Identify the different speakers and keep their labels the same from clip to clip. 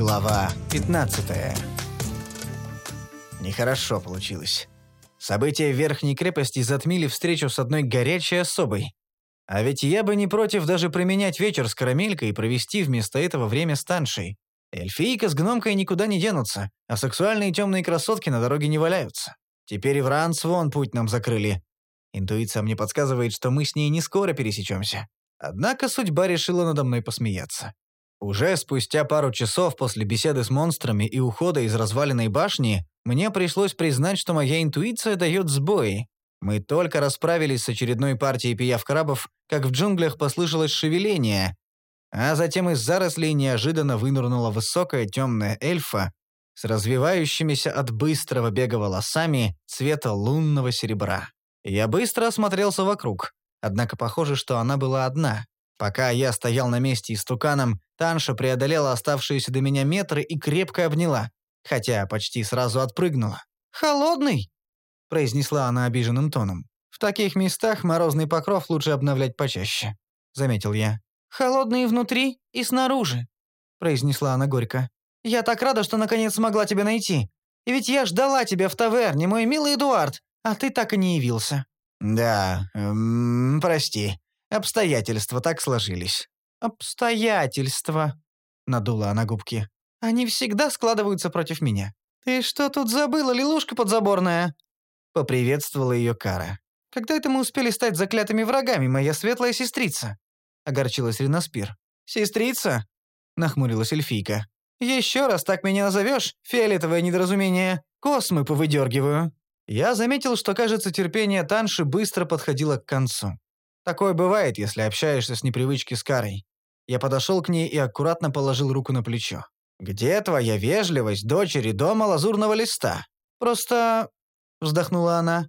Speaker 1: Глава 15 Нехорошо получилось. События Верхней крепости затмили встречу с одной горячей особой. А ведь я бы не против даже применять вечер с карамелькой и провести вместо этого время с Таншей. Эльфийка с гномкой никуда не денутся, а сексуальные темные красотки на дороге не валяются. Теперь и в Ранс вон путь нам закрыли. Интуиция мне подсказывает, что мы с ней не скоро пересечемся. Однако судьба решила надо мной посмеяться. Уже спустя пару часов после беседы с монстрами и ухода из разваленной башни, мне пришлось признать, что моя интуиция дает сбои. Мы только расправились с очередной партией пиявк-крабов, как в джунглях послышалось шевеление, а затем из зарослей неожиданно вынырнула высокая темная эльфа с развивающимися от быстрого бега волосами цвета лунного серебра. Я быстро осмотрелся вокруг, однако похоже, что она была одна. Пока я стоял на месте истуканом, Танша преодолела оставшиеся до меня метры и крепко обняла, хотя почти сразу отпрыгнула. «Холодный!» – произнесла она обиженным тоном. «В таких местах морозный покров лучше обновлять почаще», – заметил я. «Холодный внутри и снаружи», – произнесла она горько. «Я так рада, что наконец смогла тебя найти. И ведь я ждала тебя в таверне, мой милый Эдуард, а ты так и не явился». «Да, эм, прости. Обстоятельства так сложились». «Обстоятельства», — надула она губки. «Они всегда складываются против меня». «Ты что тут забыла, лилушка подзаборная?» Поприветствовала ее Кара. «Когда это мы успели стать заклятыми врагами, моя светлая сестрица?» Огорчилась Риноспир. «Сестрица?» Нахмурилась эльфийка. «Еще раз так меня назовешь, фиолетовое недоразумение, космы повыдергиваю». Я заметил, что, кажется, терпение Танши быстро подходило к концу. Такое бывает, если общаешься с непривычки с Карой. Я подошел к ней и аккуратно положил руку на плечо. «Где твоя вежливость, дочери дома лазурного листа?» «Просто...» — вздохнула она.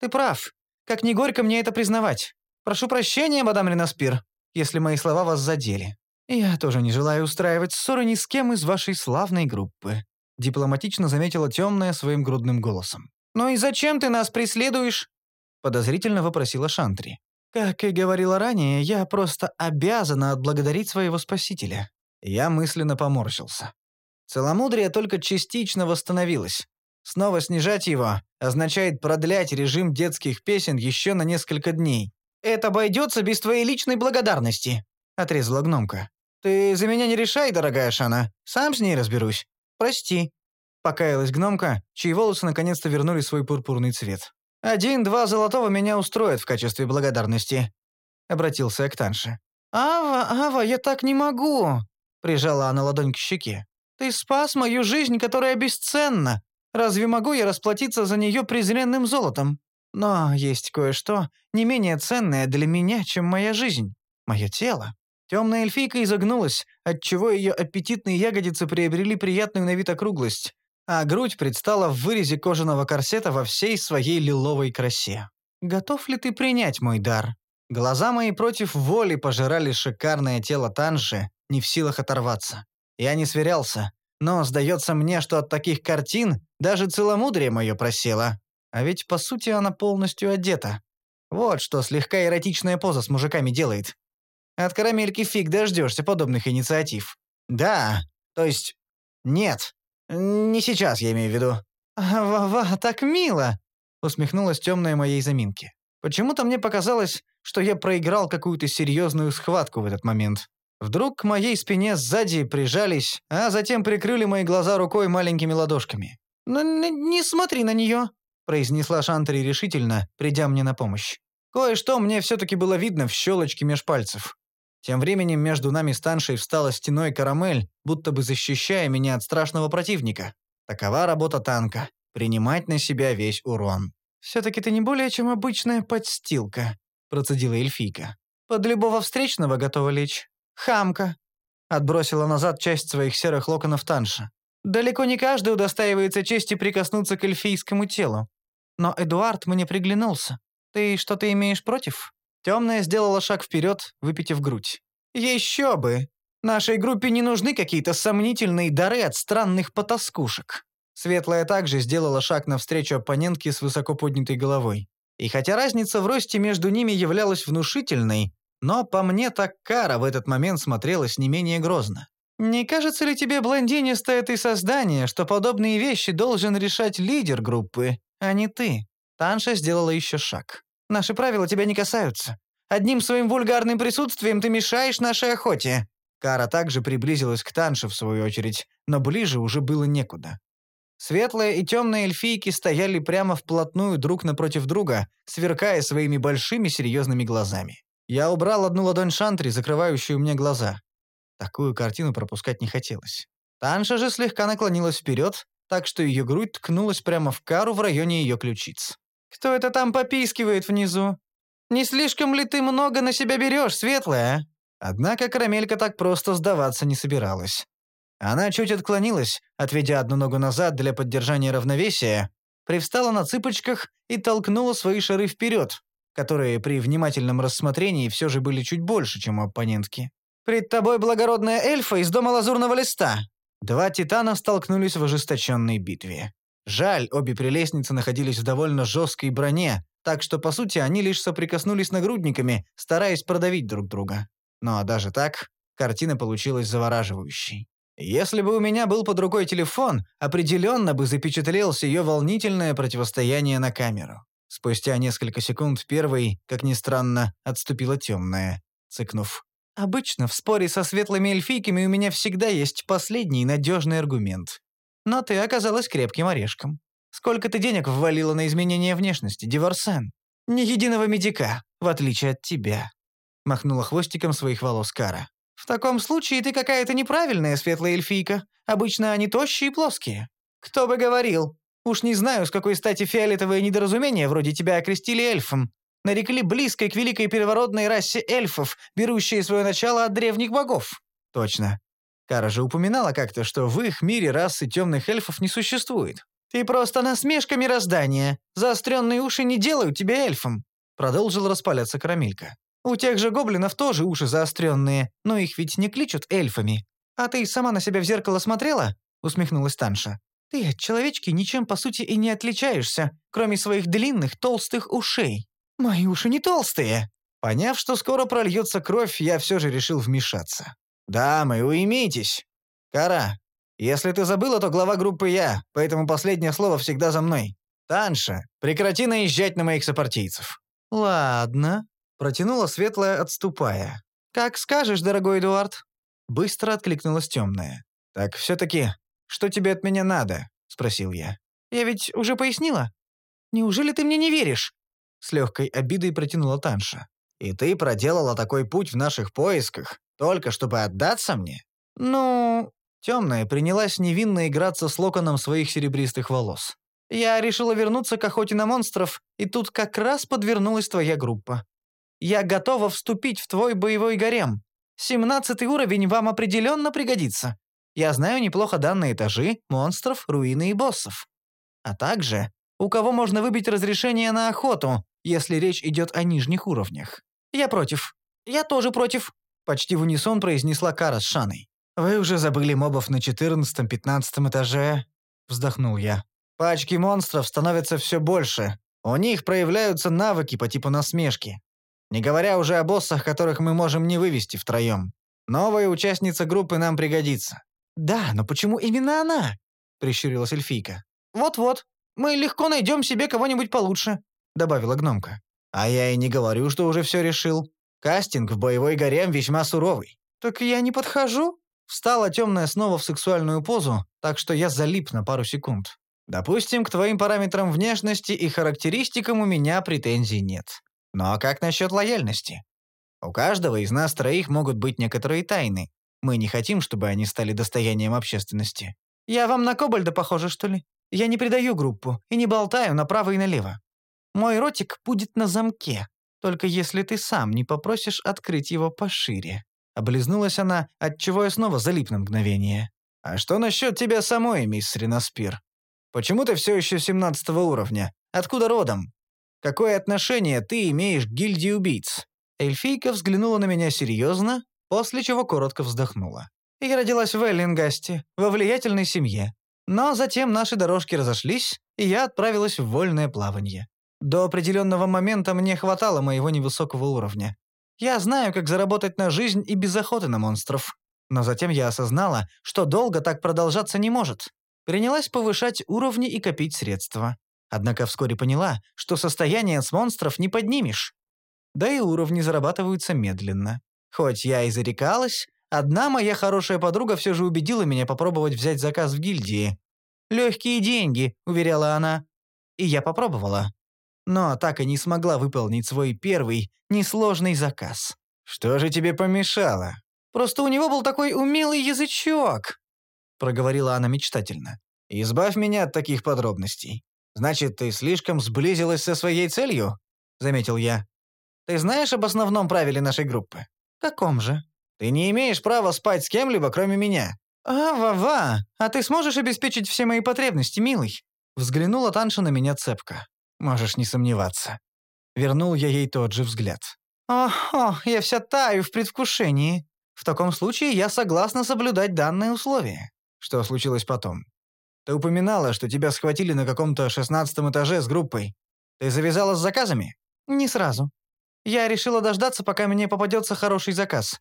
Speaker 1: «Ты прав. Как не горько мне это признавать. Прошу прощения, мадам Ренаспир, если мои слова вас задели. Я тоже не желаю устраивать ссоры ни с кем из вашей славной группы», — дипломатично заметила темная своим грудным голосом. «Ну и зачем ты нас преследуешь?» — подозрительно вопросила Шантри. «Как и говорила ранее, я просто обязана отблагодарить своего спасителя». Я мысленно поморщился. Целомудрие только частично восстановилось. Снова снижать его означает продлять режим детских песен еще на несколько дней. «Это обойдется без твоей личной благодарности», — отрезала гномка. «Ты за меня не решай, дорогая Шана. Сам с ней разберусь. Прости». Покаялась гномка, чьи волосы наконец-то вернули свой пурпурный цвет. «Один-два золотого меня устроит в качестве благодарности», — обратился я к Танше. «Ава, Ава, я так не могу», — прижала она ладонь к щеке. «Ты спас мою жизнь, которая бесценна. Разве могу я расплатиться за нее презренным золотом? Но есть кое-что не менее ценное для меня, чем моя жизнь. Мое тело». Темная эльфийка изогнулась, отчего ее аппетитные ягодицы приобрели приятную на вид округлость, а грудь предстала в вырезе кожаного корсета во всей своей лиловой красе. «Готов ли ты принять мой дар?» Глаза мои против воли пожирали шикарное тело Танжи, не в силах оторваться. Я не сверялся, но сдается мне, что от таких картин даже целомудрие мое просело. А ведь, по сути, она полностью одета. Вот что слегка эротичная поза с мужиками делает. От карамельки фиг дождешься подобных инициатив. Да, то есть... Нет. Не сейчас, я имею в виду. «Ва-ва, так мило!» — усмехнулась темная моей заминки. Почему-то мне показалось, что я проиграл какую-то серьезную схватку в этот момент. Вдруг к моей спине сзади прижались, а затем прикрыли мои глаза рукой маленькими ладошками. «Ну, не смотри на нее», — произнесла Шантри решительно, придя мне на помощь. Кое-что мне все-таки было видно в щелочке меж пальцев. Тем временем между нами с Таншей встала стеной карамель, будто бы защищая меня от страшного противника. Такова работа танка — принимать на себя весь урон. «Все-таки ты не более чем обычная подстилка», — процедила эльфийка. «Под любого встречного готова лечь. Хамка!» Отбросила назад часть своих серых локонов Танша. «Далеко не каждый удостаивается чести прикоснуться к эльфийскому телу. Но Эдуард мне приглянулся. Ты что-то имеешь против?» Темная сделала шаг вперед, выпитив грудь. «Еще бы! Нашей группе не нужны какие-то сомнительные дары от странных потаскушек». Светлая также сделала шаг навстречу оппонентке с высоко поднятой головой. И хотя разница в росте между ними являлась внушительной, но по мне так Кара в этот момент смотрелась не менее грозно. «Не кажется ли тебе, блондинистое ты создание, что подобные вещи должен решать лидер группы, а не ты?» Танша сделала еще шаг. «Наши правила тебя не касаются. Одним своим вульгарным присутствием ты мешаешь нашей охоте». Кара также приблизилась к Танше в свою очередь, но ближе уже было некуда. Светлая и темная эльфийки стояли прямо вплотную друг напротив друга, сверкая своими большими серьезными глазами. Я убрал одну ладонь шантри, закрывающую мне глаза. Такую картину пропускать не хотелось. Танша же слегка наклонилась вперед, так что ее грудь ткнулась прямо в кару в районе ее ключиц. «Кто это там попискивает внизу? Не слишком ли ты много на себя берешь, светлая?» Однако карамелька так просто сдаваться не собиралась. Она чуть отклонилась, отведя одну ногу назад для поддержания равновесия, привстала на цыпочках и толкнула свои шары вперед, которые при внимательном рассмотрении все же были чуть больше, чем у оппонентки. «Пред тобой благородная эльфа из дома лазурного листа!» Два титана столкнулись в ожесточенной битве. Жаль, обе прелестницы находились в довольно жесткой броне, так что, по сути, они лишь соприкоснулись нагрудниками, стараясь продавить друг друга. Ну а даже так, картина получилась завораживающей. Если бы у меня был под рукой телефон, определенно бы запечатлелось ее волнительное противостояние на камеру. Спустя несколько секунд первой, как ни странно, отступила темная, цыкнув. «Обычно в споре со светлыми эльфийками у меня всегда есть последний надежный аргумент. Но ты оказалась крепким орешком. Сколько ты денег ввалила на изменение внешности, Диворсен? Ни единого медика, в отличие от тебя», — махнула хвостиком своих волос Кара. «В таком случае ты какая-то неправильная светлая эльфийка. Обычно они тощие и плоские». «Кто бы говорил? Уж не знаю, с какой стати фиолетовое недоразумение вроде тебя окрестили эльфом. Нарекли близкой к великой первородной расе эльфов, берущей свое начало от древних богов». «Точно. Кара же упоминала как-то, что в их мире расы темных эльфов не существует. «Ты просто насмешка мироздания. Заостренные уши не делают тебя эльфом», — продолжил распаляться Карамелька. У тех же гоблинов тоже уши заостренные, но их ведь не кличут эльфами. А ты сама на себя в зеркало смотрела?» — усмехнулась Танша. «Ты от человечки ничем по сути и не отличаешься, кроме своих длинных толстых ушей. Мои уши не толстые!» Поняв, что скоро прольется кровь, я все же решил вмешаться. «Дамы, уймитесь! Кара, если ты забыла, то глава группы я, поэтому последнее слово всегда за мной. Танша, прекрати наезжать на моих сопартийцев». «Ладно», Протянула светлая, отступая. «Как скажешь, дорогой Эдуард». Быстро откликнулась темная. «Так все-таки, что тебе от меня надо?» — спросил я. «Я ведь уже пояснила. Неужели ты мне не веришь?» С легкой обидой протянула Танша. «И ты проделала такой путь в наших поисках, только чтобы отдаться мне?» «Ну...» Темная принялась невинно играться с локоном своих серебристых волос. «Я решила вернуться к охоте на монстров, и тут как раз подвернулась твоя группа. Я готова вступить в твой боевой гарем. Семнадцатый уровень вам определенно пригодится. Я знаю неплохо данные этажи, монстров, руины и боссов. А также, у кого можно выбить разрешение на охоту, если речь идет о нижних уровнях. Я против. Я тоже против. Почти в унисон произнесла Кара с Шаной. «Вы уже забыли мобов на четырнадцатом-пятнадцатом этаже?» Вздохнул я. «Пачки монстров становятся все больше. У них проявляются навыки по типу насмешки. Не говоря уже о боссах, которых мы можем не вывести втроем. Новая участница группы нам пригодится». «Да, но почему именно она?» — прищурилась эльфийка. «Вот-вот, мы легко найдем себе кого-нибудь получше», — добавила гномка. «А я и не говорю, что уже все решил. Кастинг в боевой гарем весьма суровый». «Так я не подхожу?» Встала темная снова в сексуальную позу, так что я залип на пару секунд. «Допустим, к твоим параметрам внешности и характеристикам у меня претензий нет. Но как насчет лояльности? У каждого из нас троих могут быть некоторые тайны. Мы не хотим, чтобы они стали достоянием общественности. Я вам на Кобальда похожа, что ли? Я не предаю группу и не болтаю направо и налево. Мой ротик будет на замке, только если ты сам не попросишь открыть его пошире». Облизнулась она, отчего я снова залип на мгновение. «А что насчет тебя самой, мисс Ренаспир? Почему ты все еще семнадцатого уровня? Откуда родом?» Какое отношение ты имеешь к гильдии убийц?» Эльфийка взглянула на меня серьезно, после чего коротко вздохнула. «Я родилась в Эллингасте, во влиятельной семье. Но затем наши дорожки разошлись, и я отправилась в вольное плавание. До определенного момента мне хватало моего невысокого уровня. Я знаю, как заработать на жизнь и без охоты на монстров. Но затем я осознала, что долго так продолжаться не может. Принялась повышать уровни и копить средства. Однако вскоре поняла, что состояние с монстров не поднимешь. Да и уровни зарабатываются медленно. Хоть я и зарекалась, одна моя хорошая подруга все же убедила меня попробовать взять заказ в гильдии. «Легкие деньги», — уверяла она. И я попробовала. Но так и не смогла выполнить свой первый, несложный заказ. «Что же тебе помешало?» «Просто у него был такой умелый язычок», — проговорила она мечтательно. «Избавь меня от таких подробностей. Значит, ты слишком сблизилась со своей целью?» — заметил я. «Ты знаешь об основном правиле нашей группы?» «Каком же?» «Ты не имеешь права спать с кем-либо, кроме меня». «А, Ва-Ва, а ты сможешь обеспечить все мои потребности, милый?» Взглянула Танша на меня цепко. «Можешь не сомневаться». Вернул я ей тот же взгляд. «Ого, я вся таю в предвкушении. В таком случае я согласна соблюдать данные условия». Что случилось потом? Ты упоминала, что тебя схватили на каком-то шестнадцатом этаже с группой. Ты завязала с заказами? Не сразу. Я решила дождаться, пока мне попадется хороший заказ,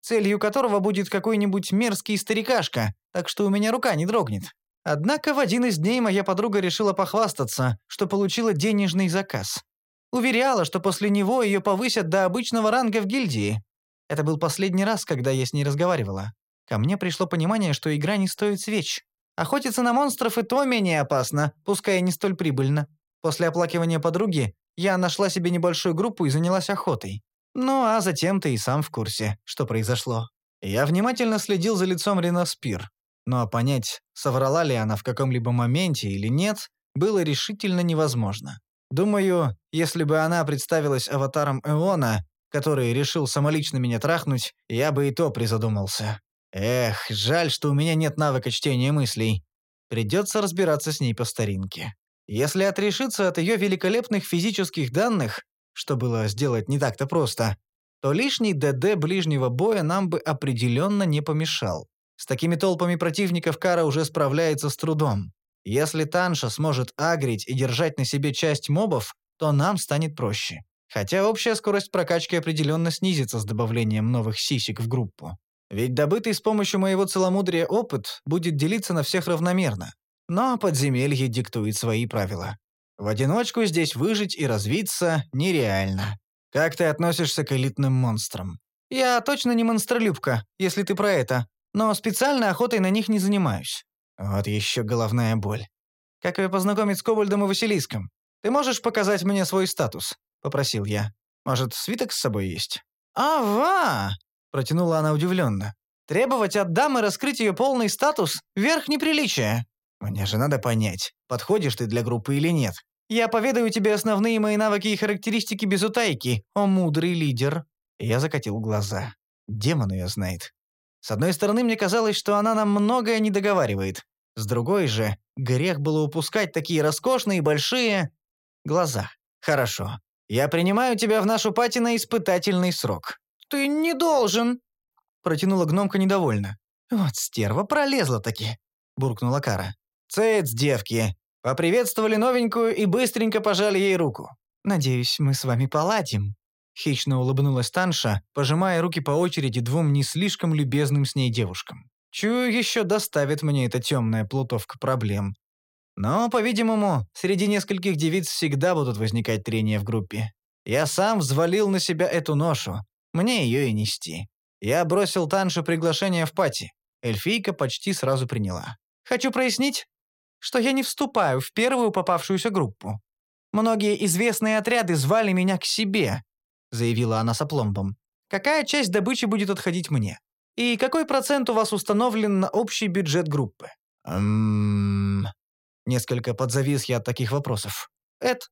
Speaker 1: целью которого будет какой-нибудь мерзкий старикашка, так что у меня рука не дрогнет. Однако в один из дней моя подруга решила похвастаться, что получила денежный заказ. Уверяла, что после него ее повысят до обычного ранга в гильдии. Это был последний раз, когда я с ней разговаривала. Ко мне пришло понимание, что игра не стоит свеч. Охотиться на монстров и то менее опасно, пускай и не столь прибыльно. После оплакивания подруги я нашла себе небольшую группу и занялась охотой. Ну а затем ты и сам в курсе, что произошло. Я внимательно следил за лицом Ренаспир. Но понять, соврала ли она в каком-либо моменте или нет, было решительно невозможно. Думаю, если бы она представилась аватаром Эона, который решил самолично меня трахнуть, я бы и то призадумался. Эх, жаль, что у меня нет навыка чтения мыслей. Придется разбираться с ней по старинке. Если отрешиться от ее великолепных физических данных, что было сделать не так-то просто, то лишний ДД ближнего боя нам бы определенно не помешал. С такими толпами противников Кара уже справляется с трудом. Если Танша сможет агрить и держать на себе часть мобов, то нам станет проще. Хотя общая скорость прокачки определенно снизится с добавлением новых сисек в группу. Ведь добытый с помощью моего целомудрия опыт будет делиться на всех равномерно. Но подземелье диктует свои правила. В одиночку здесь выжить и развиться нереально. Как ты относишься к элитным монстрам? Я точно не монстролюбка, если ты про это, но специальной охотой на них не занимаюсь. Вот еще головная боль. Как ее познакомить с Кобальдом и Василиском? Ты можешь показать мне свой статус? Попросил я. Может, свиток с собой есть? «Ава!» – протянула она удивленно. «Требовать от дамы раскрыть ее полный статус – верх неприличия». «Мне же надо понять, подходишь ты для группы или нет. Я поведаю тебе основные мои навыки и характеристики без утайки, о мудрый лидер». Я закатил глаза. Демон ее знает. С одной стороны, мне казалось, что она нам многое не договаривает. С другой же, грех было упускать такие роскошные большие... глаза. Хорошо. Я принимаю тебя в нашу пати на испытательный срок. Ты не должен, протянула гномка недовольно. Вот стерва пролезла таки, буркнула Кара. Цец, девки. Поприветствовали новенькую и быстренько пожали ей руку. Надеюсь, мы с вами поладим. Хищно улыбнулась Танша, пожимая руки по очереди двум не слишком любезным с ней девушкам. Чую, еще доставит мне эта темная плутовка проблем. Но, по-видимому, среди нескольких девиц всегда будут возникать трения в группе. Я сам взвалил на себя эту ношу. Мне ее и нести. Я бросил Танше приглашение в пати. Эльфийка почти сразу приняла. Хочу прояснить, что я не вступаю в первую попавшуюся группу. Многие известные отряды звали меня к себе, заявила она с опломбом. «Какая часть добычи будет отходить мне? И какой процент у вас установлен на общий бюджет группы?» «Ммм...» Несколько подзавис я от таких вопросов. «Эд...»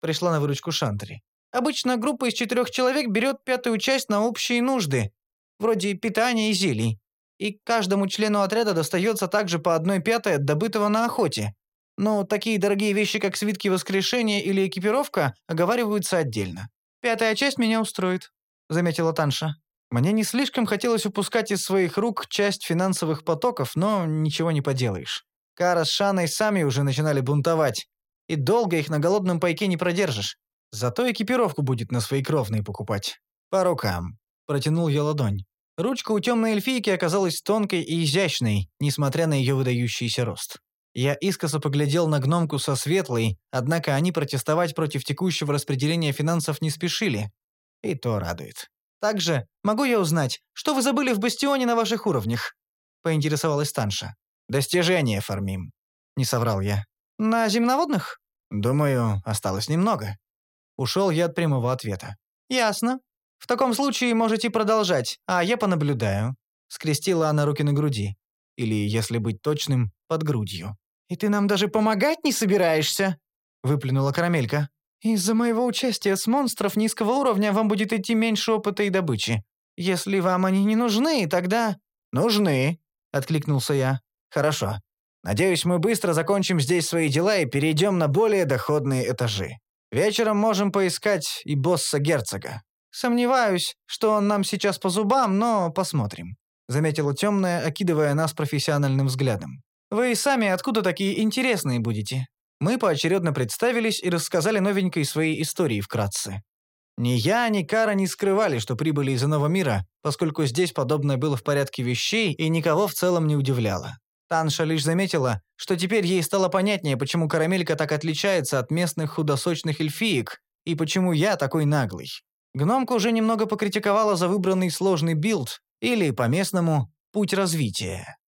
Speaker 1: Пришла на выручку Шантри. «Обычно группа из четырех человек берет пятую часть на общие нужды, вроде питания и зелий. И каждому члену отряда достается также по одной пятой от добытого на охоте. Но такие дорогие вещи, как свитки воскрешения или экипировка, оговариваются отдельно. «Пятая часть меня устроит», — заметила Танша. Мне не слишком хотелось упускать из своих рук часть финансовых потоков, но ничего не поделаешь. Кара с Шаной сами уже начинали бунтовать, и долго их на голодном пайке не продержишь. Зато экипировку будет на свои кровные покупать. По рукам. Протянул я ладонь. Ручка у темной эльфийки оказалась тонкой и изящной, несмотря на ее выдающийся рост. Я искоса поглядел на гномку со светлой, однако они протестовать против текущего распределения финансов не спешили. И то радует. «Также, могу я узнать, что вы забыли в бастионе на ваших уровнях?» — поинтересовалась Танша. «Достижения фармим», — не соврал я. «На земноводных?» «Думаю, осталось немного». Ушел я от прямого ответа. «Ясно. В таком случае можете продолжать, а я понаблюдаю». Скрестила она руки на груди. Или, если быть точным, под грудью. «И ты нам даже помогать не собираешься?» Выплюнула карамелька. «Из-за моего участия с монстров низкого уровня вам будет идти меньше опыта и добычи. Если вам они не нужны, тогда...» «Нужны», — откликнулся я. «Хорошо. Надеюсь, мы быстро закончим здесь свои дела и перейдем на более доходные этажи. Вечером можем поискать и босса-герцога. Сомневаюсь, что он нам сейчас по зубам, но посмотрим», — заметила темная, окидывая нас профессиональным взглядом. «Вы сами откуда такие интересные будете?» Мы поочередно представились и рассказали новенькой свои истории вкратце. Ни я, ни Кара не скрывали, что прибыли из иного мира, поскольку здесь подобное было в порядке вещей и никого в целом не удивляло. Танша лишь заметила, что теперь ей стало понятнее, почему карамелька так отличается от местных худосочных эльфиек, и почему я такой наглый. Гномка уже немного покритиковала за выбранный сложный билд, или, по-местному, путь развития.